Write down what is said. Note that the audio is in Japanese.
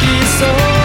きそう